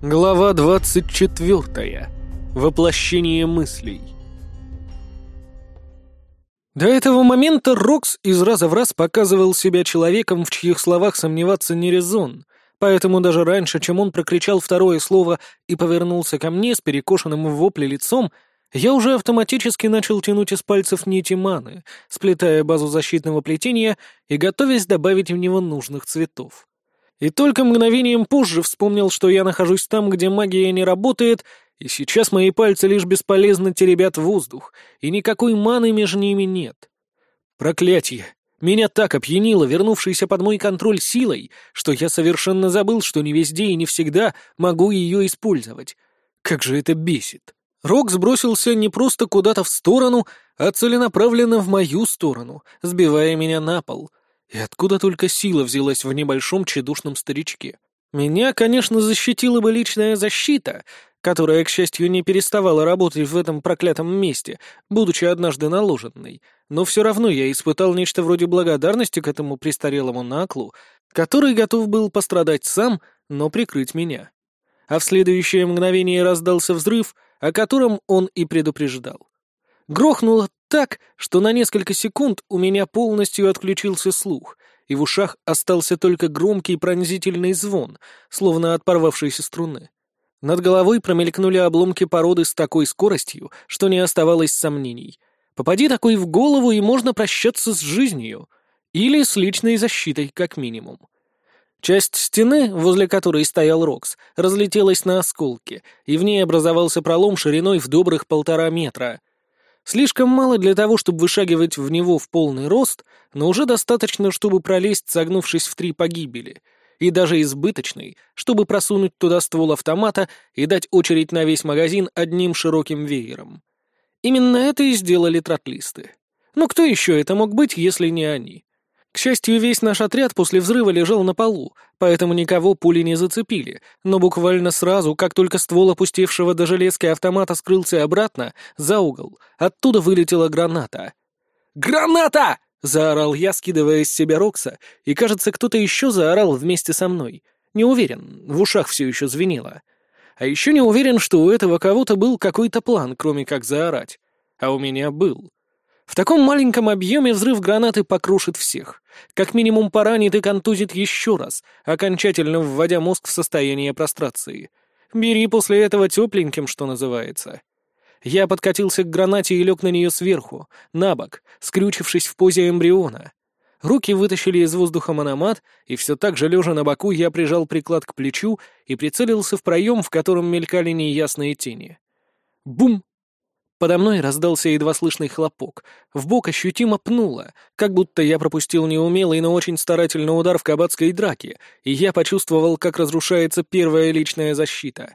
Глава 24. Воплощение мыслей. До этого момента Рокс из раза в раз показывал себя человеком, в чьих словах сомневаться не резон, поэтому даже раньше, чем он прокричал второе слово и повернулся ко мне с перекошенным в вопле лицом, я уже автоматически начал тянуть из пальцев нити маны, сплетая базу защитного плетения и готовясь добавить в него нужных цветов. И только мгновением позже вспомнил, что я нахожусь там, где магия не работает, и сейчас мои пальцы лишь бесполезно теребят воздух, и никакой маны между ними нет. Проклятье! Меня так опьянило, вернувшейся под мой контроль силой, что я совершенно забыл, что не везде и не всегда могу ее использовать. Как же это бесит! Рок сбросился не просто куда-то в сторону, а целенаправленно в мою сторону, сбивая меня на пол — и откуда только сила взялась в небольшом тщедушном старичке? Меня, конечно, защитила бы личная защита, которая, к счастью, не переставала работать в этом проклятом месте, будучи однажды наложенной, но все равно я испытал нечто вроде благодарности к этому престарелому наклу, который готов был пострадать сам, но прикрыть меня. А в следующее мгновение раздался взрыв, о котором он и предупреждал. Грохнуло так, что на несколько секунд у меня полностью отключился слух, и в ушах остался только громкий пронзительный звон, словно от порвавшейся струны. Над головой промелькнули обломки породы с такой скоростью, что не оставалось сомнений. Попади такой в голову, и можно прощаться с жизнью. Или с личной защитой, как минимум. Часть стены, возле которой стоял Рокс, разлетелась на осколки, и в ней образовался пролом шириной в добрых полтора метра. Слишком мало для того, чтобы вышагивать в него в полный рост, но уже достаточно, чтобы пролезть, согнувшись в три погибели, и даже избыточный, чтобы просунуть туда ствол автомата и дать очередь на весь магазин одним широким веером. Именно это и сделали тротлисты. Но кто еще это мог быть, если не они? К счастью, весь наш отряд после взрыва лежал на полу, поэтому никого пули не зацепили, но буквально сразу, как только ствол опустевшего до железки автомата скрылся обратно, за угол, оттуда вылетела граната. «Граната!» — заорал я, скидывая с себя Рокса, и, кажется, кто-то еще заорал вместе со мной. Не уверен, в ушах все еще звенело. А еще не уверен, что у этого кого-то был какой-то план, кроме как заорать. А у меня был. В таком маленьком объеме взрыв гранаты покрушит всех. Как минимум поранит и контузит еще раз, окончательно вводя мозг в состояние прострации. Бери после этого тепленьким, что называется. Я подкатился к гранате и лег на нее сверху, на бок, скрючившись в позе эмбриона. Руки вытащили из воздуха мономат, и все так же лежа на боку я прижал приклад к плечу и прицелился в проем, в котором мелькали неясные тени. Бум! Подо мной раздался едва слышный хлопок. В бок ощутимо пнуло, как будто я пропустил неумелый, но очень старательный удар в кабацкой драке, и я почувствовал, как разрушается первая личная защита.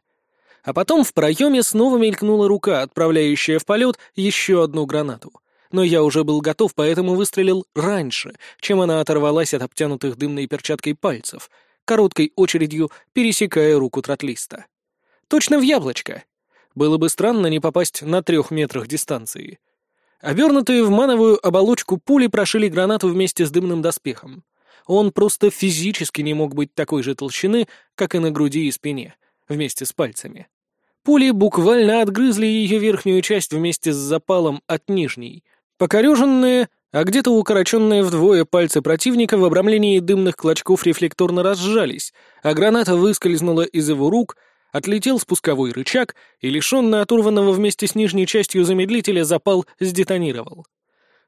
А потом в проеме снова мелькнула рука, отправляющая в полет еще одну гранату. Но я уже был готов, поэтому выстрелил раньше, чем она оторвалась от обтянутых дымной перчаткой пальцев, короткой очередью пересекая руку тротлиста. Точно в яблочко. Было бы странно не попасть на трех метрах дистанции. Обернутые в мановую оболочку пули прошили гранату вместе с дымным доспехом. Он просто физически не мог быть такой же толщины, как и на груди и спине, вместе с пальцами. Пули буквально отгрызли ее верхнюю часть вместе с запалом от нижней. Покореженные, а где-то укороченные вдвое пальцы противника в обрамлении дымных клочков рефлекторно разжались, а граната выскользнула из его рук — отлетел спусковой рычаг, и лишенный оторванного вместе с нижней частью замедлителя запал сдетонировал.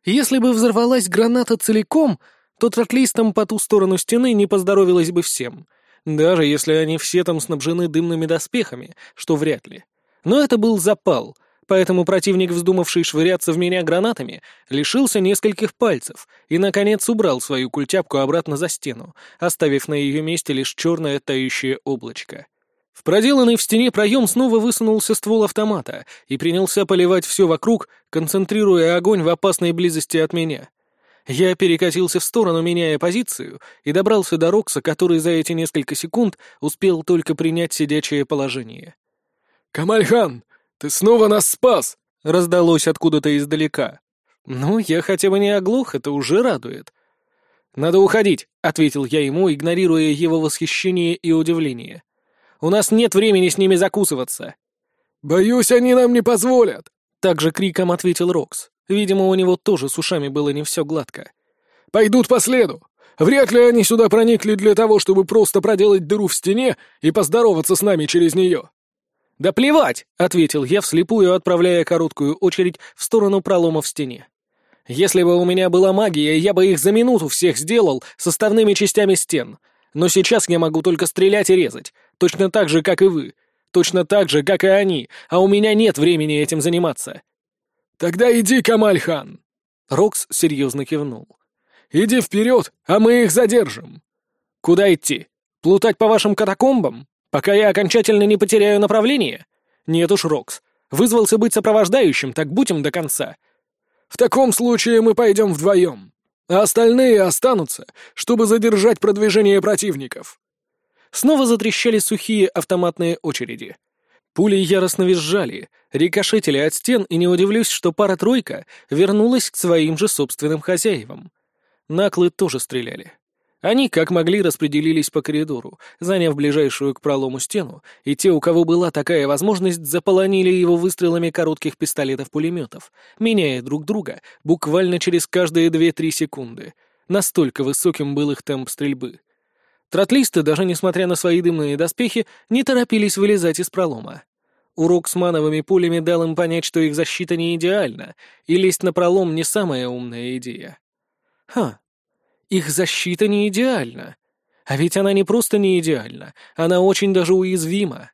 Если бы взорвалась граната целиком, то тротлистам по ту сторону стены не поздоровилось бы всем, даже если они все там снабжены дымными доспехами, что вряд ли. Но это был запал, поэтому противник, вздумавший швыряться в меня гранатами, лишился нескольких пальцев и, наконец, убрал свою культяпку обратно за стену, оставив на ее месте лишь черное тающее облачко. В проделанный в стене проем снова высунулся ствол автомата и принялся поливать все вокруг, концентрируя огонь в опасной близости от меня. Я перекатился в сторону, меняя позицию, и добрался до Рокса, который за эти несколько секунд успел только принять сидячее положение. «Камальхан, ты снова нас спас!» — раздалось откуда-то издалека. «Ну, я хотя бы не оглох, это уже радует». «Надо уходить», — ответил я ему, игнорируя его восхищение и удивление. У нас нет времени с ними закусываться!» «Боюсь, они нам не позволят!» Также криком ответил Рокс. Видимо, у него тоже с ушами было не все гладко. «Пойдут по следу! Вряд ли они сюда проникли для того, чтобы просто проделать дыру в стене и поздороваться с нами через нее!» «Да плевать!» — ответил я вслепую, отправляя короткую очередь в сторону пролома в стене. «Если бы у меня была магия, я бы их за минуту всех сделал составными частями стен. Но сейчас я могу только стрелять и резать, точно так же, как и вы, точно так же, как и они, а у меня нет времени этим заниматься». «Тогда иди, Камальхан!» Рокс серьезно кивнул. «Иди вперед, а мы их задержим!» «Куда идти? Плутать по вашим катакомбам?» Пока я окончательно не потеряю направление? Нет уж, Рокс. Вызвался быть сопровождающим, так будь им до конца. В таком случае мы пойдем вдвоем, а остальные останутся, чтобы задержать продвижение противников. Снова затрещали сухие автоматные очереди. Пули яростно визжали, рикошетили от стен, и не удивлюсь, что пара-тройка вернулась к своим же собственным хозяевам. Наклы тоже стреляли. Они, как могли, распределились по коридору, заняв ближайшую к пролому стену, и те, у кого была такая возможность, заполонили его выстрелами коротких пистолетов-пулеметов, меняя друг друга буквально через каждые 2-3 секунды. Настолько высоким был их темп стрельбы. Тротлисты, даже несмотря на свои дымные доспехи, не торопились вылезать из пролома. Урок с мановыми пулями дал им понять, что их защита не идеальна, и лезть на пролом не самая умная идея. Ха, их защита не идеальна. А ведь она не просто не идеальна, она очень даже уязвима.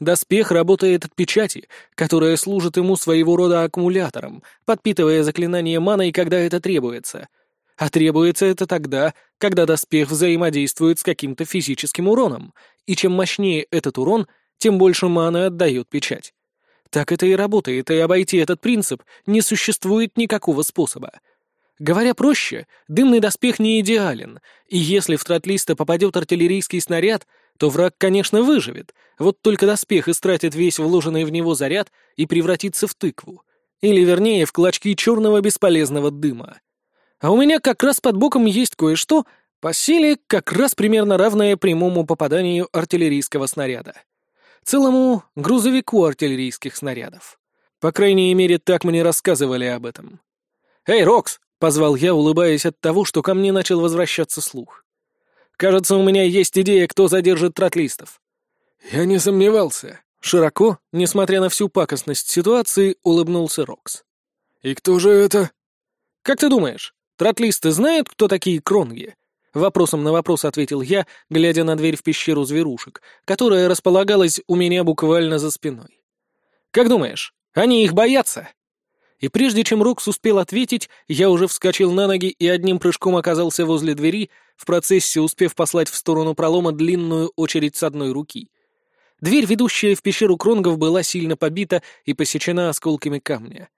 Доспех работает от печати, которая служит ему своего рода аккумулятором, подпитывая заклинание маной, когда это требуется. А требуется это тогда, когда доспех взаимодействует с каким-то физическим уроном, и чем мощнее этот урон, тем больше маны отдает печать. Так это и работает, и обойти этот принцип не существует никакого способа. Говоря проще, дымный доспех не идеален, и если в тротлиста попадет артиллерийский снаряд, то враг, конечно, выживет, вот только доспех истратит весь вложенный в него заряд и превратится в тыкву. Или, вернее, в клочки черного бесполезного дыма. А у меня как раз под боком есть кое-что, по силе как раз примерно равное прямому попаданию артиллерийского снаряда. Целому грузовику артиллерийских снарядов. По крайней мере, так мне рассказывали об этом. «Эй, Рокс, Позвал я, улыбаясь от того, что ко мне начал возвращаться слух. «Кажется, у меня есть идея, кто задержит тротлистов». «Я не сомневался». Широко, несмотря на всю пакостность ситуации, улыбнулся Рокс. «И кто же это?» «Как ты думаешь, тротлисты знают, кто такие кронги?» Вопросом на вопрос ответил я, глядя на дверь в пещеру зверушек, которая располагалась у меня буквально за спиной. «Как думаешь, они их боятся?» И прежде чем Рокс успел ответить, я уже вскочил на ноги и одним прыжком оказался возле двери, в процессе успев послать в сторону пролома длинную очередь с одной руки. Дверь, ведущая в пещеру Кронгов, была сильно побита и посечена осколками камня.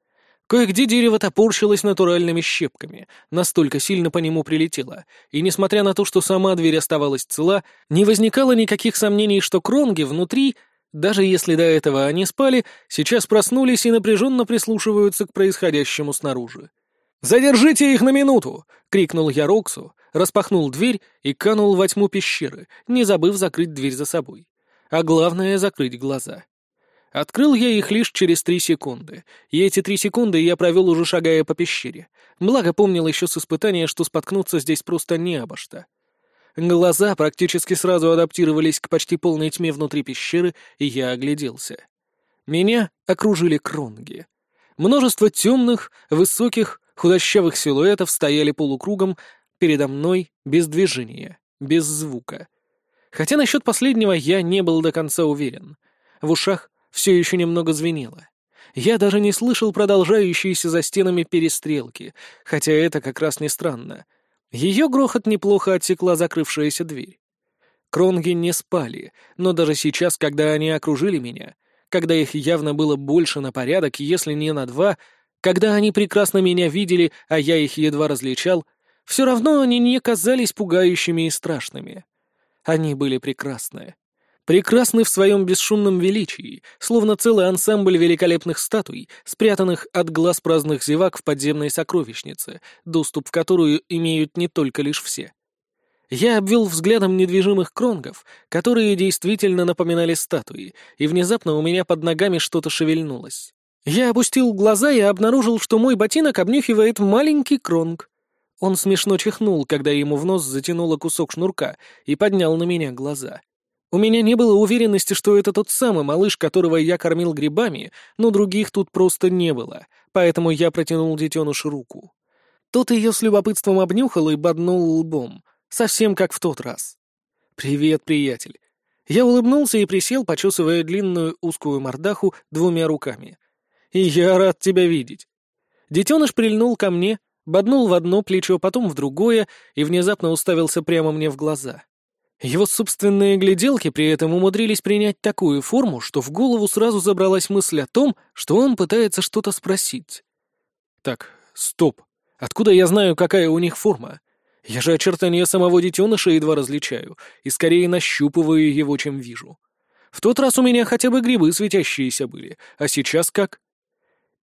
Кое-где дерево топорщилось натуральными щепками, настолько сильно по нему прилетело, и несмотря на то, что сама дверь оставалась цела, не возникало никаких сомнений, что Кронги внутри даже если до этого они спали, сейчас проснулись и напряженно прислушиваются к происходящему снаружи. «Задержите их на минуту!» — крикнул я Роксу, распахнул дверь и канул во тьму пещеры, не забыв закрыть дверь за собой. А главное — закрыть глаза. Открыл я их лишь через три секунды, и эти три секунды я провел уже шагая по пещере. Благо помнил еще с испытания, что споткнуться здесь просто не обо что. Глаза практически сразу адаптировались к почти полной тьме внутри пещеры, и я огляделся. Меня окружили кронги. Множество темных, высоких, худощавых силуэтов стояли полукругом передо мной без движения, без звука. Хотя насчет последнего я не был до конца уверен. В ушах все еще немного звенело. Я даже не слышал продолжающиеся за стенами перестрелки, хотя это как раз не странно — ее грохот неплохо отсекла закрывшаяся дверь. Кронги не спали, но даже сейчас, когда они окружили меня, когда их явно было больше на порядок, если не на два, когда они прекрасно меня видели, а я их едва различал, все равно они не казались пугающими и страшными. Они были прекрасные прекрасны в своем бесшумном величии, словно целый ансамбль великолепных статуй, спрятанных от глаз праздных зевак в подземной сокровищнице, доступ в которую имеют не только лишь все. Я обвел взглядом недвижимых кронгов, которые действительно напоминали статуи, и внезапно у меня под ногами что-то шевельнулось. Я опустил глаза и обнаружил, что мой ботинок обнюхивает маленький кронг. Он смешно чихнул, когда ему в нос затянуло кусок шнурка, и поднял на меня глаза. У меня не было уверенности, что это тот самый малыш, которого я кормил грибами, но других тут просто не было, поэтому я протянул детенышу руку. Тот ее с любопытством обнюхал и боднул лбом, совсем как в тот раз. «Привет, приятель». Я улыбнулся и присел, почесывая длинную узкую мордаху двумя руками. «И я рад тебя видеть». Детеныш прильнул ко мне, боднул в одно плечо, потом в другое и внезапно уставился прямо мне в глаза. Его собственные гляделки при этом умудрились принять такую форму, что в голову сразу забралась мысль о том, что он пытается что-то спросить. «Так, стоп. Откуда я знаю, какая у них форма? Я же очертания самого детеныша едва различаю, и скорее нащупываю его, чем вижу. В тот раз у меня хотя бы грибы светящиеся были, а сейчас как?»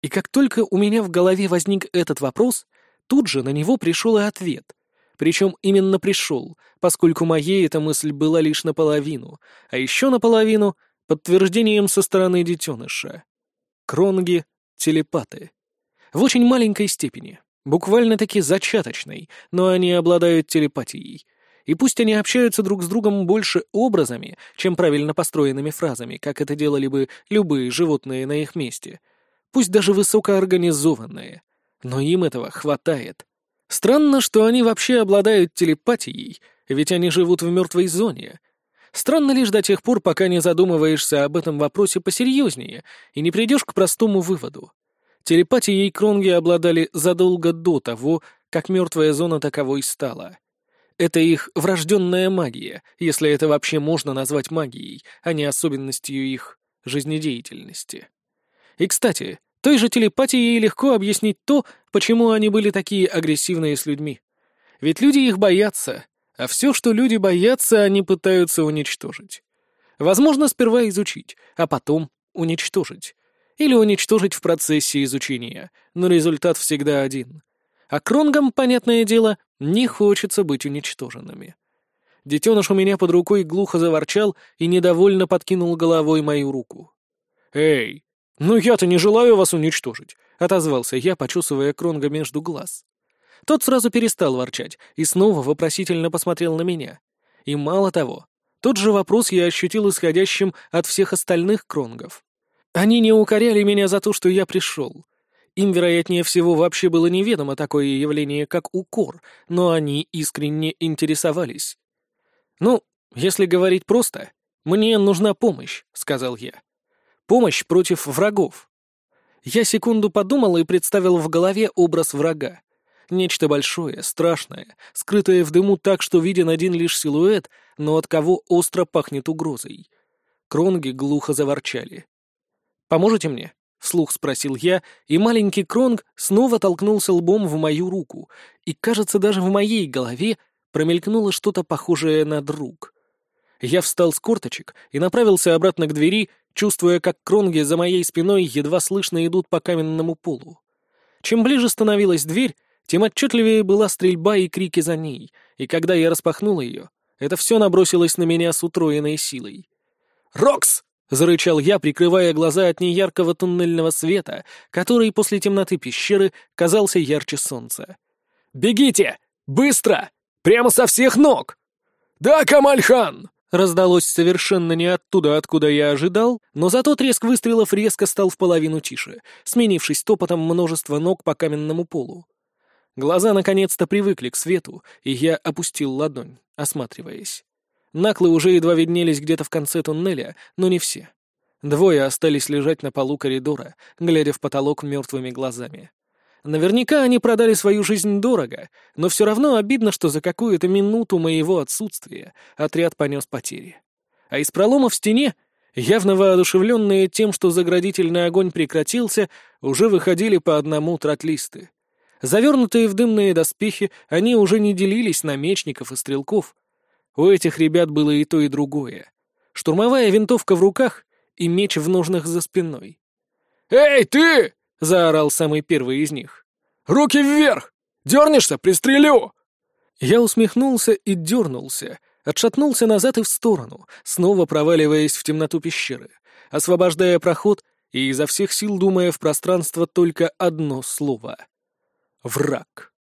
И как только у меня в голове возник этот вопрос, тут же на него пришел и ответ — причем именно пришел, поскольку моей эта мысль была лишь наполовину, а еще наполовину — подтверждением со стороны детеныша. Кронги — телепаты. В очень маленькой степени, буквально-таки зачаточной, но они обладают телепатией. И пусть они общаются друг с другом больше образами, чем правильно построенными фразами, как это делали бы любые животные на их месте, пусть даже высокоорганизованные, но им этого хватает. Странно, что они вообще обладают телепатией, ведь они живут в мертвой зоне. Странно лишь до тех пор, пока не задумываешься об этом вопросе посерьезнее и не придешь к простому выводу. Телепатией Кронги обладали задолго до того, как мертвая зона таковой стала. Это их врожденная магия, если это вообще можно назвать магией, а не особенностью их жизнедеятельности. И, кстати, той же телепатией легко объяснить то, почему они были такие агрессивные с людьми. Ведь люди их боятся, а все, что люди боятся, они пытаются уничтожить. Возможно, сперва изучить, а потом уничтожить. Или уничтожить в процессе изучения, но результат всегда один. А кронгам, понятное дело, не хочется быть уничтоженными. Детеныш у меня под рукой глухо заворчал и недовольно подкинул головой мою руку. «Эй, «Ну я-то не желаю вас уничтожить», — отозвался я, почесывая Кронга между глаз. Тот сразу перестал ворчать и снова вопросительно посмотрел на меня. И мало того, тот же вопрос я ощутил исходящим от всех остальных Кронгов. Они не укоряли меня за то, что я пришел. Им, вероятнее всего, вообще было неведомо такое явление, как укор, но они искренне интересовались. «Ну, если говорить просто, мне нужна помощь», — сказал я. Помощь против врагов. Я секунду подумал и представил в голове образ врага. Нечто большое, страшное, скрытое в дыму так, что виден один лишь силуэт, но от кого остро пахнет угрозой. Кронги глухо заворчали. «Поможете мне?» — вслух спросил я, и маленький Кронг снова толкнулся лбом в мою руку, и, кажется, даже в моей голове промелькнуло что-то похожее на друг. Я встал с корточек и направился обратно к двери, чувствуя, как кронги за моей спиной едва слышно идут по каменному полу. Чем ближе становилась дверь, тем отчетливее была стрельба и крики за ней, и когда я распахнул ее, это все набросилось на меня с утроенной силой. «Рокс!» — зарычал я, прикрывая глаза от неяркого туннельного света, который после темноты пещеры казался ярче солнца. «Бегите! Быстро! Прямо со всех ног!» «Да, Камальхан!» Раздалось совершенно не оттуда, откуда я ожидал, но зато треск выстрелов резко стал в половину тише, сменившись топотом множества ног по каменному полу. Глаза наконец-то привыкли к свету, и я опустил ладонь, осматриваясь. Наклы уже едва виднелись где-то в конце туннеля, но не все. Двое остались лежать на полу коридора, глядя в потолок мертвыми глазами. Наверняка они продали свою жизнь дорого, но все равно обидно, что за какую-то минуту моего отсутствия отряд понес потери. А из пролома в стене, явно воодушевленные тем, что заградительный огонь прекратился, уже выходили по одному тротлисты. Завернутые в дымные доспехи, они уже не делились на мечников и стрелков. У этих ребят было и то, и другое. Штурмовая винтовка в руках и меч в ножнах за спиной. «Эй, ты!» Заорал самый первый из них. «Руки вверх! Дернешься, пристрелю!» Я усмехнулся и дернулся, отшатнулся назад и в сторону, снова проваливаясь в темноту пещеры, освобождая проход и изо всех сил думая в пространство только одно слово — враг.